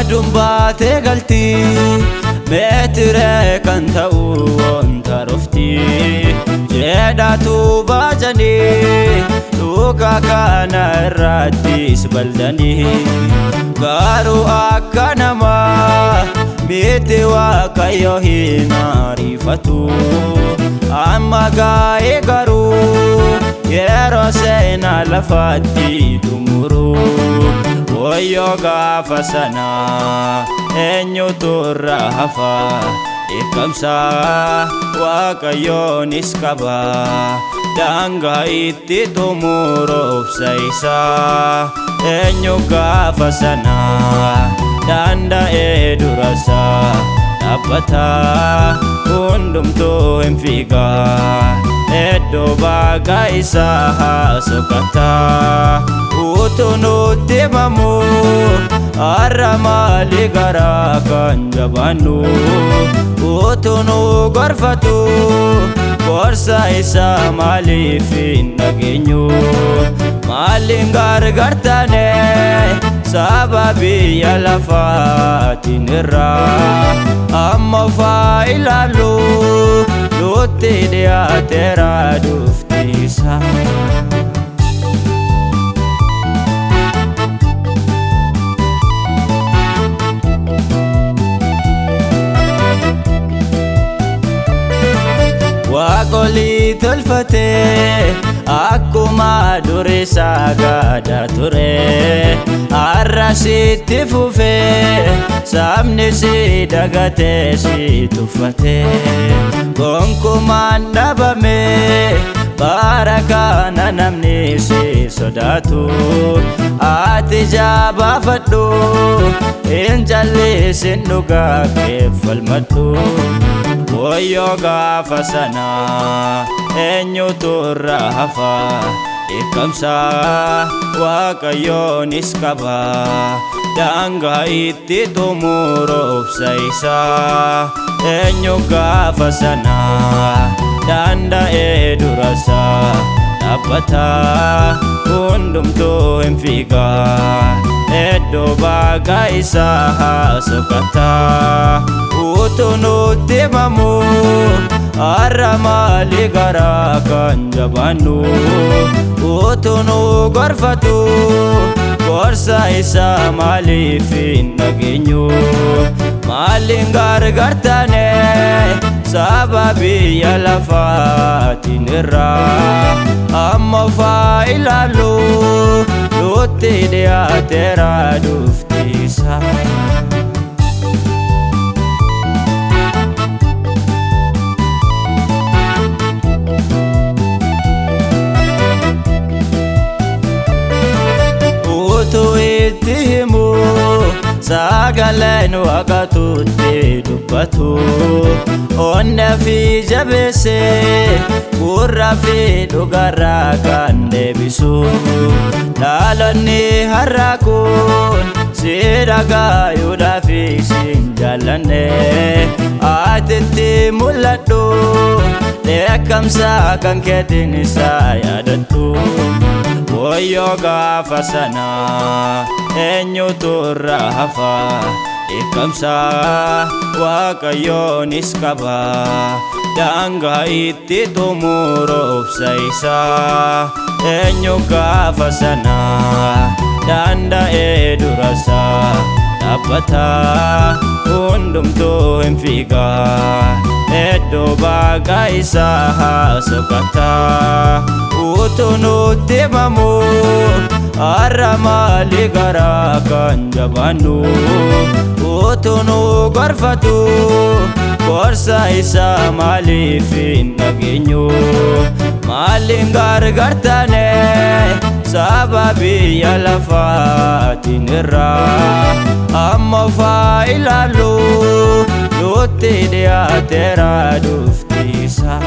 aduun baatee galti meetiree kan ta'u wanta rofti. Jedhatu baajanii dhugaa kana irrattis baldanii garuu akka namaa miti waaqayyo hin ariifatu amma gaa'ee garuu yeroo seenaa lafaatti xumuru wayyoo gaafa sana eenyutu irra hafa. Dheekkamsa waaqayyoonis qaba daangaa itti xumuroobsa isaa eenyu gaafa sana danda'ee durasa dhaabbata hundumtuu hin fiiga iddoo baga isaa haasokata utuu nutti himamu har'a maali garaa kan jabaannu utuu nu gorfatu gorsa isaa maaliif hin dhageenyu maaliin gargar taane saba biyya lafaatiin irraa amma ofaa ilaallu nutti dhiyaateera dhuftiisa. waaqolii tolfatee akkuma durii saagadaa ture har'a sitti fufee sabni si dagatee si tuffatee gonkumaan dhabame bara kana namni si sodaatu. Ati jabaafadhu hin jallisin dhugaa keeffalmadhu Woyyoo gaafa sana eenyutu irra hafa dheekkamsa waaqayyoonis qaba daangaa itti xumuroobsa isaa eenyu gaafa sana danda'ee durasa dhaabbata hundumtuu hin fiiga iddoo baga isaa haasokata utuu nutti himamu har'a maali garaa kan jabaannu utuu nu gorfatu gorsa isaa maaliif hin dhageenyu maaliin gargar taane saba biyya lafaatiin irraa amma ofaa ilaallu nutti dhiyaateera dhuftiisa. Itti himu sagaleen waaqatutti dubbatu onna fi jabeesse gurra fi dhugarraa kan deebisu dhaalonni har'a kun si dhagaayuudhaa fi sin jaallanne atitti mul'adhu dheekkamsa kan keetiin isaa yaadadhu Woyyoo gaafa sana eenyutu irra hafa dheekkamsa waaqayyoonis qaba daangaa itti xumuroobsa isaa eenyu gaafa sana danda'ee durasa dhaabbata hundumtuu hin fiiga iddoo baga isaa haasokata utuu nutti himamu har'a maali garaa kan jabaannu utuu nu gorfatu gorsa isaa maaliif hin dhageenyu maaliin gargar taane saba biyya lafaatiin irraa amma ofaa ilaallu nutti dhiyaateera dhuftiisa.